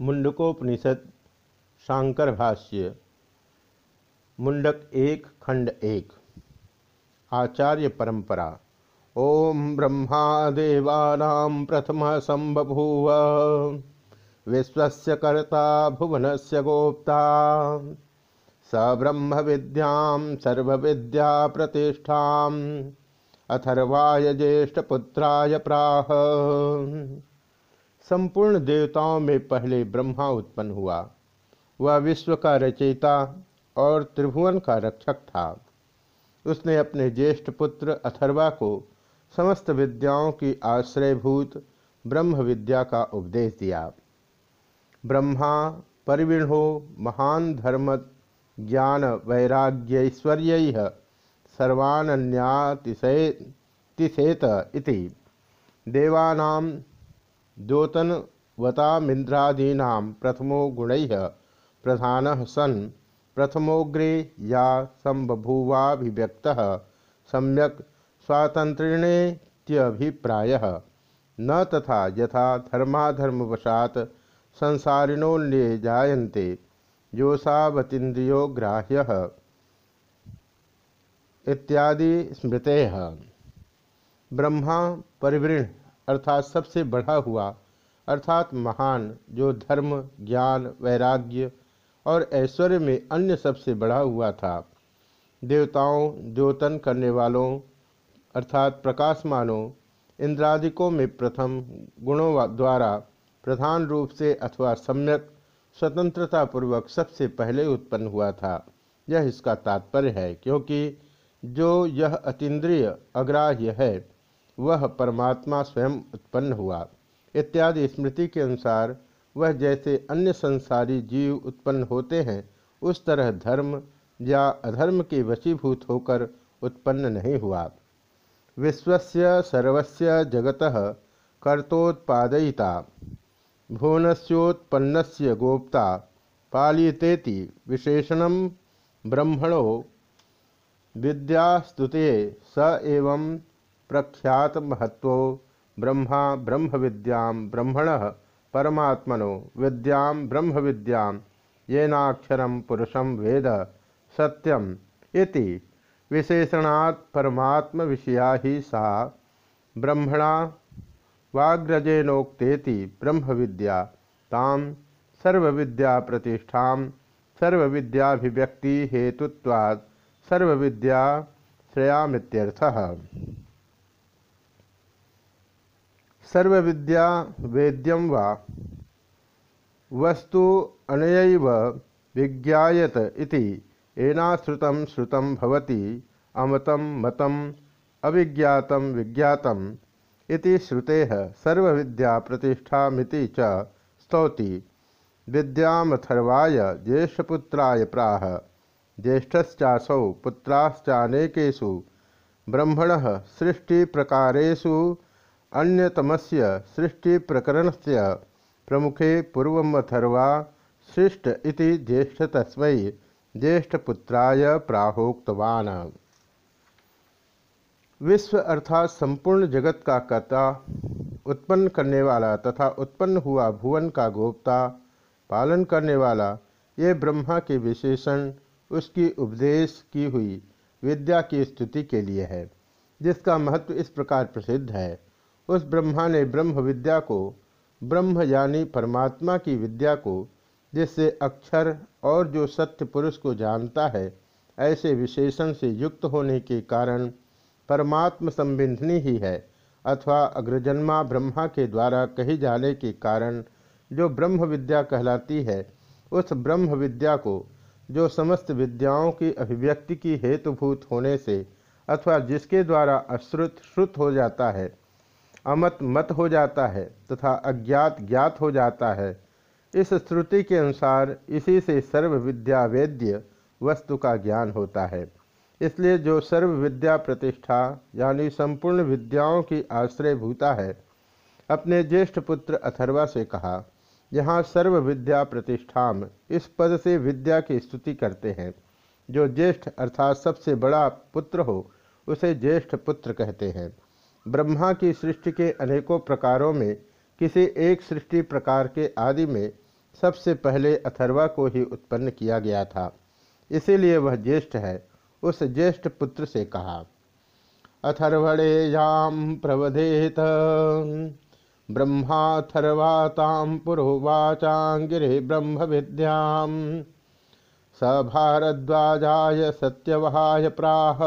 मुंडकोपनिषद शांकर भाष्य मुंडक एक, खंड एक, आचार्य परंपरा। ओम ब्रह्मादेवा प्रथम संबभूव, विश्वस्य कर्ता भुवनस्य गोप्ता। स ब्रह्म विद्या सर्वविद्या प्रतिष्ठा अथर्वाय ज्येष्ठपुत्राय प्राह। संपूर्ण देवताओं में पहले ब्रह्मा उत्पन्न हुआ। वह विश्व का रचयिता और त्रिभुवन का रक्षक था। उसने अपने ज्येष्ठ पुत्र अथर्वा को समस्त विद्याओं की आश्रयभूत ब्रह्म विद्या का उपदेश दिया। ब्रह्मा, परिविणो, महान धर्म ज्ञान वैराग्यश्वर्य सर्वान्यातिशेत इति। देवानां द्योतनवतामिंद्रादीना प्रथमो गुण प्रधान सन्। प्रथमोग्रे या संबभूवाभिव्यक्त सम्यक स्वातंत्र्येत्यभिप्राय न तथा यथा धर्माधर्मवशात संसारिणोन्ये जायन्ते। योषावतीन्द्रियो ग्राह्य। इत्यादि स्मृते। ब्रह्मा परिवृण अर्थात सबसे बढ़ा हुआ, अर्थात महान जो धर्म, ज्ञान, वैराग्य और ऐश्वर्य में अन्य सबसे बढ़ा हुआ था। देवताओं द्योतन करने वालों, अर्थात प्रकाशमानों, इंद्रादिकों में प्रथम गुणों द्वारा प्रधान रूप से अथवा सम्यक स्वतंत्रता पूर्वक सबसे पहले उत्पन्न हुआ था। यह इसका तात्पर्य है, क्योंकि जो यह अतीन्द्रिय अग्राह्य है वह परमात्मा स्वयं उत्पन्न हुआ, इत्यादि स्मृति के अनुसार वह जैसे अन्य संसारी जीव उत्पन्न होते हैं, उस तरह धर्म या अधर्म के वशीभूत होकर उत्पन्न नहीं हुआ। विश्वस्य सर्वस्य जगत कर्तोत्पादयिता, भुवनस्योत्पन्नस्य गोप्ता पालितेति विशेषण ब्रह्मणो विद्यास्तुते स एवं प्रख्यात महत्व ब्रह्मा ब्रह्म विद्या ब्रह्मण परमात्मनो विद्या ब्रह्म विद्या येनाक्षर पुरुषम वेद सत्यम इति। विशेषणात् परमात्म विषया ही सा ब्रह्मणा वाग्रजेनोक्तेति ब्रह्म विद्या ताम सर्वविद्या प्रतिष्ठा सर्वविद्याभिव्यक्ति हेतुत्वात् सर्वविद्या श्रेयामित्यर्थः। सर्वविद्या वेद्यम वा। वस्तु अनयैव विज्ञायत इति। एनाश्रुतं श्रुतं भवति। अमतं मतम अविज्ञातं विज्ञातम इति श्रुतेः सर्वविद्या प्रतिष्ठामिति च स्तौति। विद्यामथर्वाय ज्येष्ठपुत्राय प्राह। ज्येष्ठश्चासौ पुत्राश्चानेकेषु। ब्रह्मणः सृष्टिप्रकारेषु। अन्यतमस्य सृष्टि प्रकरण से प्रमुखे पूर्वमथर्वा सृष्ट इति ज्येष्ठ तस्म ज्येष्ठपुत्राय प्राहोक्तवान। विश्व अर्थात संपूर्ण जगत का कर्ता, उत्पन्न करने वाला तथा उत्पन्न हुआ भुवन का गोप्ता, पालन करने वाला, ये ब्रह्मा के विशेषण, उसकी उपदेश की हुई विद्या की स्तुति के लिए है, जिसका महत्व इस प्रकार प्रसिद्ध है। उस ब्रह्मा ने ब्रह्म विद्या को, ब्रह्म यानी परमात्मा की विद्या को, जिससे अक्षर और जो सत्य पुरुष को जानता है, ऐसे विशेषण से युक्त होने के कारण परमात्म संबिंधनी ही है, अथवा अग्रजन्मा ब्रह्मा के द्वारा कही जाने के कारण जो ब्रह्म विद्या कहलाती है, उस ब्रह्म विद्या को, जो समस्त विद्याओं की अभिव्यक्ति की हेतुभूत होने से, अथवा जिसके द्वारा अश्रुत श्रुत हो जाता है अमत मत हो जाता है तथा अज्ञात ज्ञात हो जाता है। इस श्रुति के अनुसार इसी से सर्व विद्या वेद्य वस्तु का ज्ञान होता है। इसलिए जो सर्व विद्या प्रतिष्ठा यानी संपूर्ण विद्याओं की आश्रय भूता है, अपने ज्येष्ठ पुत्र अथर्वा से कहा, यहाँ सर्व विद्या प्रतिष्ठाम इस पद से विद्या की स्तुति करते हैं। जो ज्येष्ठ अर्थात सबसे बड़ा पुत्र हो, उसे ज्येष्ठ पुत्र कहते हैं। ब्रह्मा की सृष्टि के अनेकों प्रकारों में, किसी एक सृष्टि प्रकार के आदि में सबसे पहले अथर्वा को ही उत्पन्न किया गया था। इसीलिए वह ज्येष्ठ है, उस ज्येष्ठ पुत्र से कहा। अथर्वणे याम प्रवधेत ब्रह्माथर्वाताम पुरोवाचांगिरे ब्रह्म विद्याम स भारद्वाजाय सत्यवहाय प्राह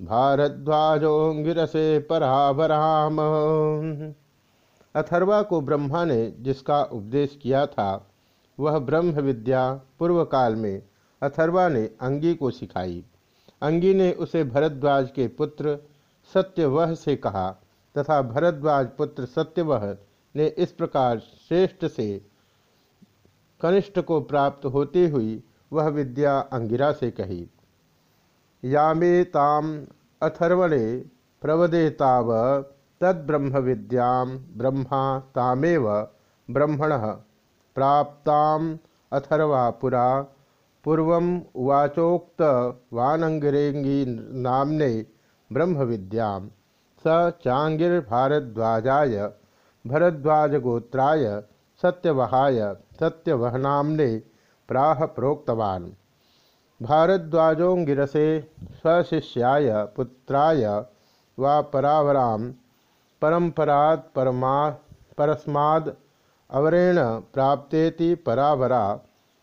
भारद्वाजोंगिरसे परावराम अथर्वा को ब्रह्मा ने जिसका उपदेश किया था, वह ब्रह्म विद्या पूर्व काल में अथर्वा ने अंगी को सिखाई। अंगी ने उसे भरद्वाज के पुत्र सत्यवह से कहा तथा भरद्वाज पुत्र सत्यवह ने इस प्रकार श्रेष्ठ से कनिष्ठ को प्राप्त होती हुई वह विद्या अंगिरा से कही। यामे ताम अथर्वणे प्रवदेताव तद्ब्रह्म विद्या ब्रह्मा तामेव ब्रह्मण। प्राप्ताम अथर्वा पुरा पूर्व उवाचोक्त वानंगिरेंगी नामने ब्रह्म विद्या स चांगिर्भारद्वाजाय भरद्वाजगोत्राय, सत्यवहाय, सत्यवहनामने प्राह प्रोक्तवान्। भारद्वाजोंगिरसे स्वशिष्याय, पुत्राय वा परावरां परंपरात् परमा, परस्माद् अवरेण प्राप्तेति परावरा,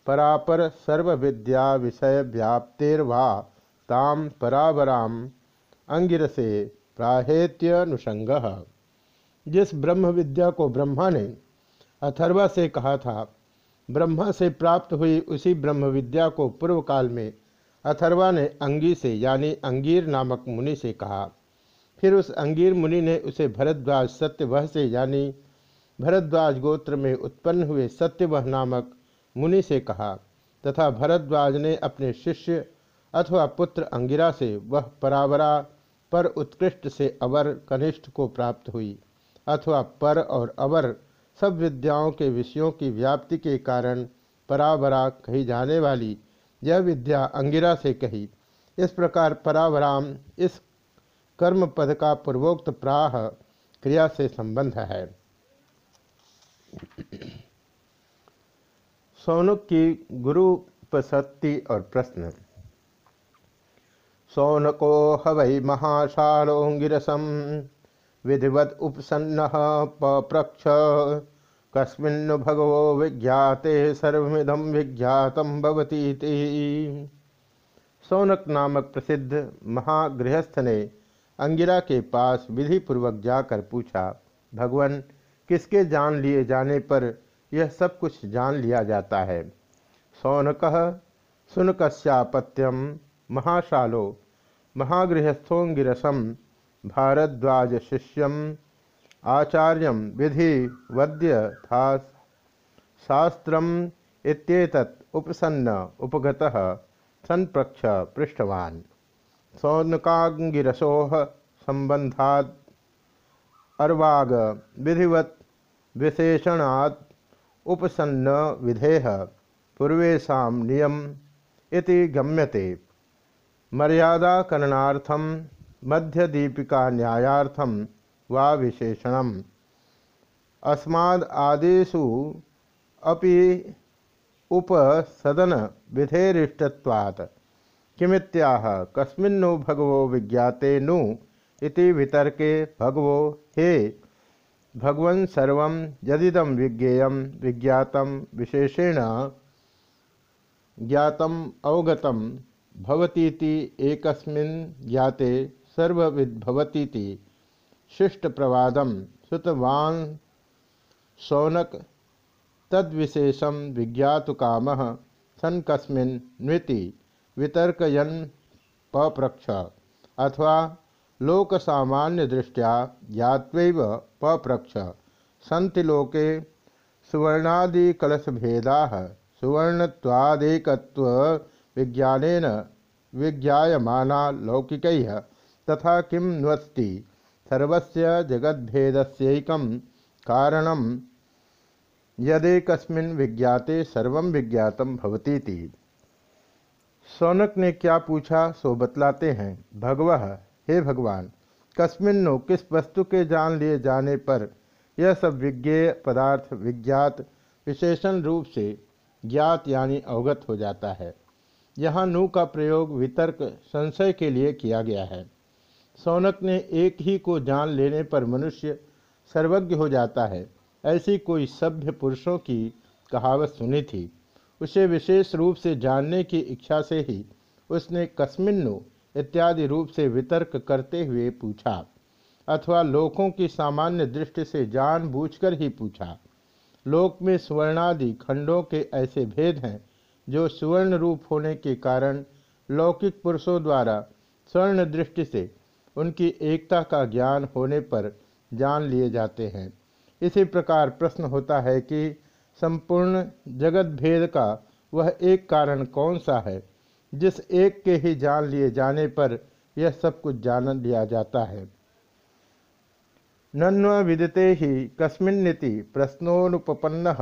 परापर सर्वविद्या विषय व्याप्तेर्वा ताम परावराम अंगिरसे प्राहेत्यनुषंग जिस ब्रह्म विद्या को ब्रह्मा ने अथर्वा से कहा था ब्रह्मा से प्राप्त हुई उसी ब्रह्म विद्या को पूर्व काल में अथर्वा ने अंगी से, यानी अंगीर नामक मुनि से कहा। फिर उस अंगीर मुनि ने उसे भरद्वाज सत्यवह से, यानी भरद्वाज गोत्र में उत्पन्न हुए सत्यवह नामक मुनि से कहा, तथा भरद्वाज ने अपने शिष्य अथवा पुत्र अंगिरा से वह परावरा, पर उत्कृष्ट से अवर कनिष्ठ को प्राप्त हुई, अथवा पर और अवर सब विद्याओं के विषयों की व्याप्ति के कारण परावरा कही जाने वाली यह विद्या अंगिरा से कही। इस प्रकार परावराम इस कर्म पद का पूर्वोक्त प्राह क्रिया से संबंध है। सौनक की गुरुपसक्ति और प्रश्न। सौनको हवै महाशालोंगिरसम विधिवत उपसन्न पप्रक्ष कस्मिन् भगवो विज्ञाते सर्विदम विज्ञातम भवती सौनक नामक प्रसिद्ध महागृहस्थ ने अंगिरा के पास विधि पूर्वक जाकर पूछा, भगवान, किसके जान लिए जाने पर यह सब कुछ जान लिया जाता है? सौनक सुनकस्यापत्यम महाशालो महागृहस्थोंगिरसम भारद्वाज शिष्यम आचार्य विधि वद्य था शास्त्र उपसन्न उपगत संप्रक्ष पृष्ठवान सौनकांगिरसो संबंधा अर्वाग विधिवत विशेषणात् उपसन्न विधेय पूर्वेशा नियम इति गम्यते। मर्यादाकरणार्थम मध्यदीपिका न्यायार्थम वा विशेषण अस्माद आदेशु अपि उपसदन विधेरिष्टत्वात् किमित्याह? कस्मिन्नु भगवो विज्ञाते नु इति वितर्के भगवो हे। भगवन् सर्वं यदिदं विज्ञेयं विज्ञातं विशेषेण ज्ञातम् अवगतं भवतीति एकस्मिन् ज्ञाते सर्वविद्भवतीति शिष्ट प्रवादम श्रुतवान शौनक तद्विशेषम विज्ञातु काम सन वितर्कयन पप्रक्ष अथवा लोक दृष्टिया पप्रक्ष, सन्ति लोके सुवर्णादि सुवर्णत्वादेकत्व विज्ञान विज्ञायमाना लौकिक तथा किम न्वस्ति? सर्वस्य जगद्भेदस्यैकं कारणं यदेकस्मिन् विज्ञाते सर्व विज्ञातम भवतीति। सौनक ने क्या पूछा, सो बतलाते हैं, भगव, हे भगवान कस्मिन्नो किस वस्तु के जान लिए जाने पर यह सब विज्ञेय पदार्थ विज्ञात विशेषण रूप से ज्ञात यानी अवगत हो जाता है। यहाँ नु का प्रयोग वितर्क संशय के लिए किया गया है। सौनक ने एक ही को जान लेने पर मनुष्य सर्वज्ञ हो जाता है, ऐसी कोई सभ्य पुरुषों की कहावत सुनी थी। उसे विशेष रूप से जानने की इच्छा से ही उसने कस्मिन्नु इत्यादि रूप से वितर्क करते हुए पूछा, अथवा लोकों की सामान्य दृष्टि से जानबूझकर ही पूछा। लोक में स्वर्णादि खंडों के ऐसे भेद हैं, जो सुवर्ण रूप होने के कारण लौकिक पुरुषों द्वारा स्वर्ण दृष्टि से उनकी एकता का ज्ञान होने पर जान लिए जाते हैं। इसी प्रकार प्रश्न होता है कि संपूर्ण जगत भेद का वह एक कारण कौन सा है? जिस एक के ही जान लिए जाने पर यह सब कुछ जान लिया जाता है। नन्व विदते ही कस्मिन्निति प्रश्नोनुपन्न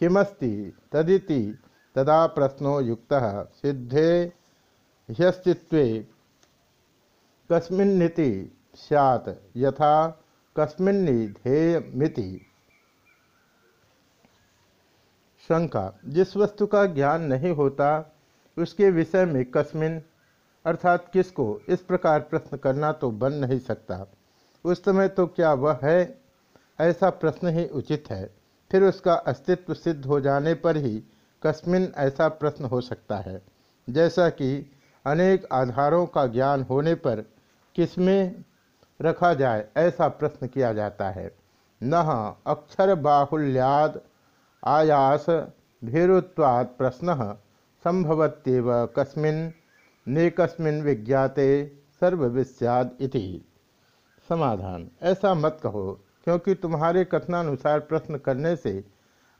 किमस्ति तदिति तदा प्रश्नो युक्त सिद्धे ह्यस्तित्वे कस्मिन्निति स्यात्, यथा कस्मिन्निधेयमिति। शंका, जिस वस्तु का ज्ञान नहीं होता, उसके विषय में कस्मिन, अर्थात किसको इस प्रकार प्रश्न करना तो बन नहीं सकता। उस समय तो क्या वह है? ऐसा प्रश्न ही उचित है। फिर उसका अस्तित्व सिद्ध हो जाने पर ही कस्मिन ऐसा प्रश्न हो सकता है। जैसा कि अनेक आधारों का ज्ञान होने पर किसमें रखा जाए, ऐसा प्रश्न किया जाता है। न अक्षर बाहुल्याद आयास भीरुत्वाद प्रश्न संभवत्यव कस्मिन नेकस्मिन विज्ञाते सर्वविस्याद इति। समाधान। ऐसा मत कहो, क्योंकि तुम्हारे कथनानुसार प्रश्न करने से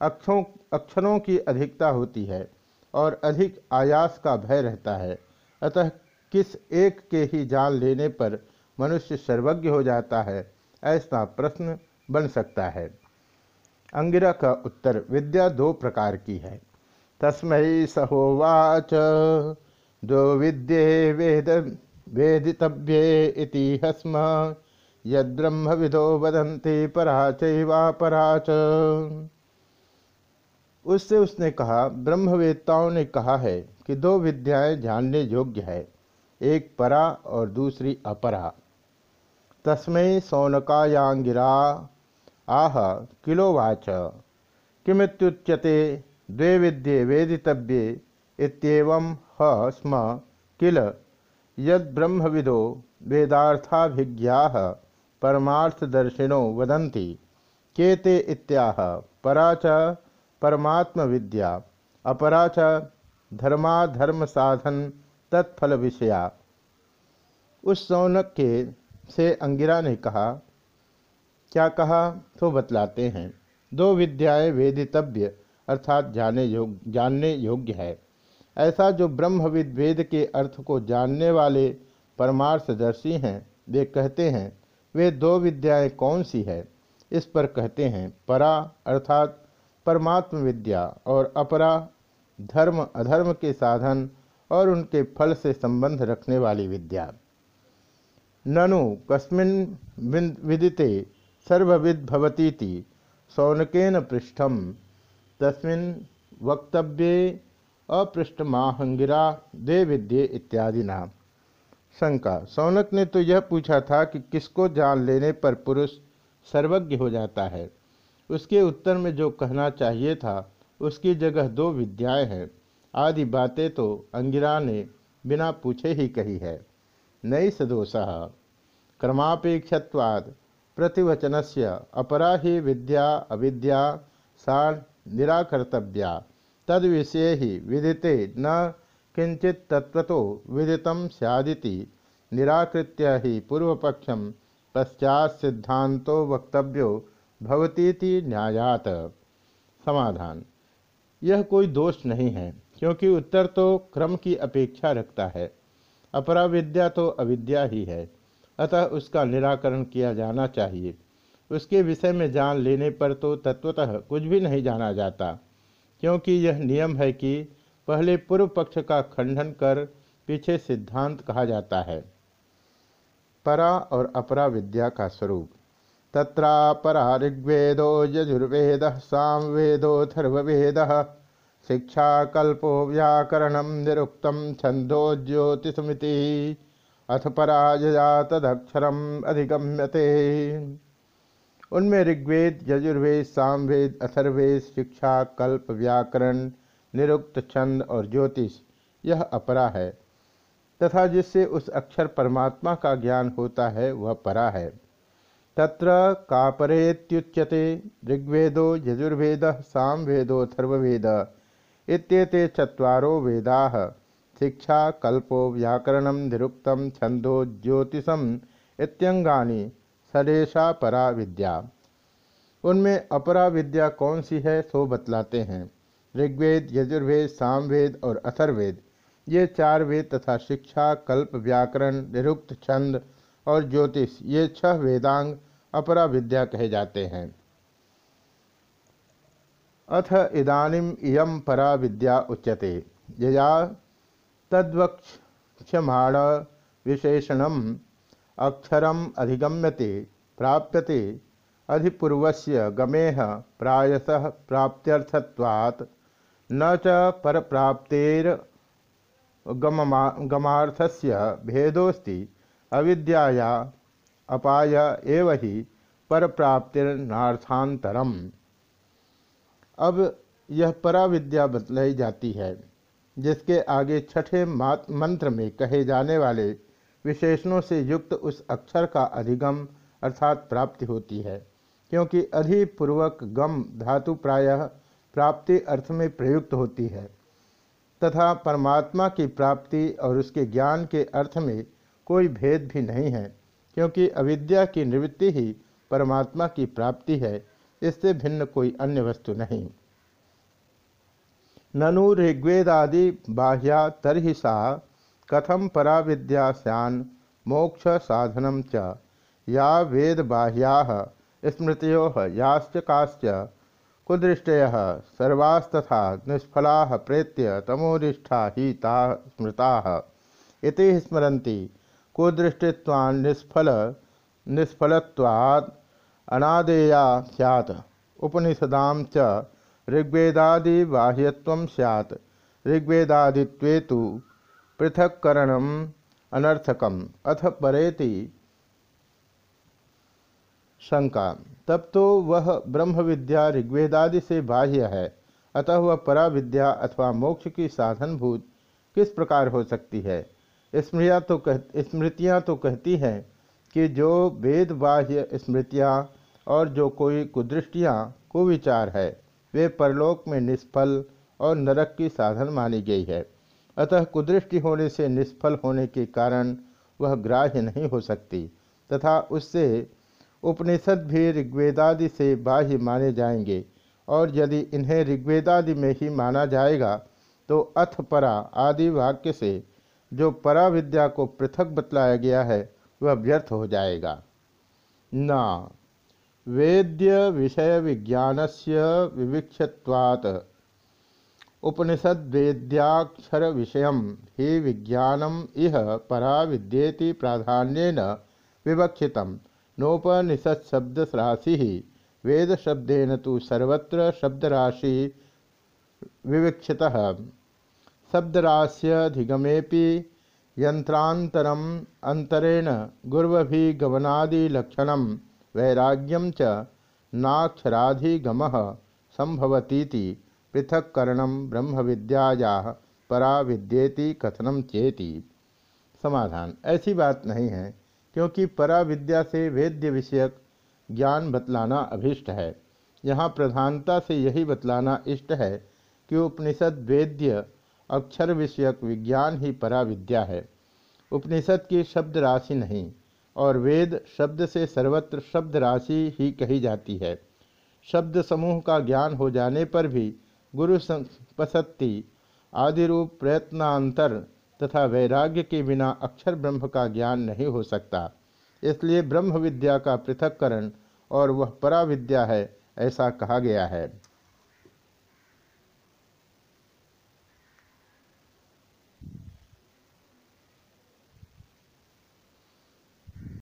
अक्षरों अक्षरों की अधिकता होती है और अधिक आयास का भय रहता है। अतः किस एक के ही जान लेने पर मनुष्य सर्वज्ञ हो जाता है, ऐसा प्रश्न बन सकता है। अंगिरा का उत्तर, विद्या दो प्रकार की है। तस्मय सहोवाच, दो विद्ये वेद, वेदितव्ये हस्म यद ब्रह्म विदो वदंती पराचैवा पराच। उससे उसने कहा, ब्रह्मवेत्ताओं ने कहा है कि दो विद्याएँ जानने योग्य है। एक परा और दूसरी अपरा। तस्मै सौनकायांगिरा आह किलोवाच किमित्युच्यते? द्वे विद्ये वेदितव्ये। इत्येवं ह स्म किल। यद्ब्रह्मविदो वेदार्थाभिज्ञाः परमार्थदर्शिनो वदन्ति। के ते इत्याह? परा च परमात्मविद्या। अपरा च धर्माधर्मसाधन तत्फल विषया उस सौनक के से अंगिरा ने कहा, क्या कहा? तो बतलाते हैं। दो विद्याएँ वेदितव्य, अर्थात जाने योग, जानने योग्य है। ऐसा जो ब्रह्मविद वेद के अर्थ को जानने वाले परमार्थदर्शी हैं, वे कहते हैं, वे दो विद्याएँ कौन सी है? इस पर कहते हैं, परा, अर्थात परमात्म विद्या और अपरा, धर्म, अधर्म के साधन और उनके फल से संबंध रखने वाली विद्या। ननु, कस्मिन् विदिते, सर्वविद भवतीति, सौनकेन पृष्ठम, तस्मिन् वक्तव्ये अपृष्ठमाहंगिरा दे विद्ये इत्यादि नाम शंका, सौनक ने तो यह पूछा था कि किसको जान लेने पर पुरुष सर्वज्ञ हो जाता है। उसके उत्तर में जो कहना चाहिए था, उसकी जगह दो विद्याएँ हैं। आदि बातें तो अंगिरा ने बिना पूछे ही कही है। नई सदोषा क्रमापेक्षवाद प्रतिवचन से अपरा ही विद्या अविद्या सा निराकर्तव्या। तद विषय ही विदिते न किंचित तत्व विदित सैदिति निराकृत्य ही पूर्वपक्षम पश्चात सिद्धांतो वक्तव्यो भवतीति न्यायात। समाधान। यह कोई दोष नहीं है। क्योंकि उत्तर तो क्रम की अपेक्षा रखता है अपरा विद्या तो अविद्या ही है। अतः उसका निराकरण किया जाना चाहिए। उसके विषय में जान लेने पर तो तत्वतः कुछ भी नहीं जाना जाता, क्योंकि यह नियम है कि पहले पूर्व पक्ष का खंडन कर पीछे सिद्धांत कहा जाता है। परा और अपरा विद्या का स्वरूप। तत्रापरा ऋग्वेदो यजुर्वेद सामवेदोथर्वेद शिक्षा कल्पो व्याकरण निरुक्त छंदो ज्योतिषमिति अथ पराजया तदक्षरम अधिगम्यते। उनमें ऋग्वेद, यजुर्वेद, सामवेद, अथर्वेद शिक्षा कल्प व्याकरण, निरुक्त छंद और ज्योतिष, यह अपरा है। तथा जिससे उस अक्षर परमात्मा का ज्ञान होता है, वह परा है। तत्र कापरेत्युच्यते, ऋग्वेदो, यजुर्वेद सामवेदोथर्वेद इत्येते चत्वारो वेदा। शिक्षा, कल्पो, व्याकरण, निरुक्त छंदो ज्योतिषम इत्यंगानी सरेशा परा विद्या। उनमें अपरा विद्या कौन सी है, सो बतलाते हैं। ऋग्वेद, यजुर्वेद, सामवेद और अथर्वेद। ये चार वेद तथा शिक्षा, कल्प, व्याकरण, निरुक्त, छंद और ज्योतिष, ये छह वेदांग अपरा विद्या कहे जाते हैं। अथ इदानीम इयम परा विद्या उच्यते। यया तद्वक्षमाण विशेषणम अक्षरम अधिगम्यते, प्राप्यते। अधिपूर्वस्य गमेह प्रायसः प्राप्त्यर्थत्वात् न च परप्राप्तेर गमार्थस्य भेदोस्ति अविद्याया अपाय एव ही पर प्राप्तिर्नार्थांतरम अब यह पराविद्या बतलाई जाती है, जिसके आगे छठे मंत्र में कहे जाने वाले विशेषणों से युक्त उस अक्षर का अधिगम अर्थात प्राप्ति होती है, क्योंकि अधिपूर्वक गम धातु प्रायः प्राप्ति अर्थ में प्रयुक्त होती है, तथा परमात्मा की प्राप्ति और उसके ज्ञान के अर्थ में कोई भेद भी नहीं है, क्योंकि अविद्या की निवृत्ति ही परमात्मा की प्राप्ति है। इससे भिन्न कोई अन्य वस्तु नहीं। ननु ऋग्वेदादि बाह्या तरहि सा कथम परा विद्या सैन मोक्ष साधनम च। या वेद बाह्या स्मृतो याश्च काश्च। कुदृष्टय सर्वास्तथा निष्फला प्रेत्य तमोरिष्ठा ही ता स्मृता। स्मरती कुदृष्टित्वान् निष्फल निष्फलत्वात् अनादेया सैत् उपनिषदां च ऋग्वेदादिबाह्यत्वं स्यात्। ऋग्वेदादित्वे तु पृथक्करणम् अनर्थकम्। अथ परेति शंका तब तो वह ब्रह्म विद्या ऋग्वेदादि से बाह्य है। अतः वह परा विद्या अथवा मोक्ष की साधनभूत किस प्रकार हो सकती है? स्मृतियाँ तो कह स्मृतियाँ तो कहती हैं कि जो वेद बाह्य स्मृतियाँ और जो कोई कुदृष्टियाँ, कुविचार है, वे परलोक में निष्फल और नरक की साधन मानी गई है। अतः कुदृष्टि होने से निष्फल होने के कारण वह ग्राह्य नहीं हो सकती, तथा उससे उपनिषद भी ऋग्वेदादि से बाह्य माने जाएँगे, और यदि इन्हें ऋग्वेदादि में ही माना जाएगा तो अथ परा आदि वाक्य से जो परा विद्या को पृथक बतलाया गया है वह व्यर्थ हो जाएगा। न। वेद्य विषय विज्ञान से विविक्षत्वात्। उपनिषद वेद्याक्षर विषय ही विज्ञानम इह परा विद्येति प्राधान्यन विवक्षित नोपनिषद शब्द राशि वेद तो सर्वत्र शब्दराशि विवक्षितः। शब्दराश्यधिगमेपि यंत्रांतरम अंतरेण गुर्वभिगमनादिलक्षण वैराग्यम च नाक्षराधिगम संभवती पृथक्करण ब्रह्म विद्याया परा विद्येति कथनम चेति। समाधान। ऐसी बात नहीं है, क्योंकि परा विद्या से वेद्य विषयक ज्ञान बतलाना अभिष्ट है। यहाँ प्रधानता से यही बतलाना इष्ट है कि उपनिषद वेद्य अक्षर विषयक विज्ञान ही परा विद्या है। उपनिषद की शब्द राशि नहीं, और वेद शब्द से सर्वत्र शब्द राशि ही कही जाती है। शब्द समूह का ज्ञान हो जाने पर भी गुरु संपसत्ति आदि रूप प्रयत्नांतर तथा वैराग्य के बिना अक्षर ब्रह्म का ज्ञान नहीं हो सकता। इसलिए ब्रह्म विद्या का पृथककरण और वह परा विद्या है, ऐसा कहा गया है।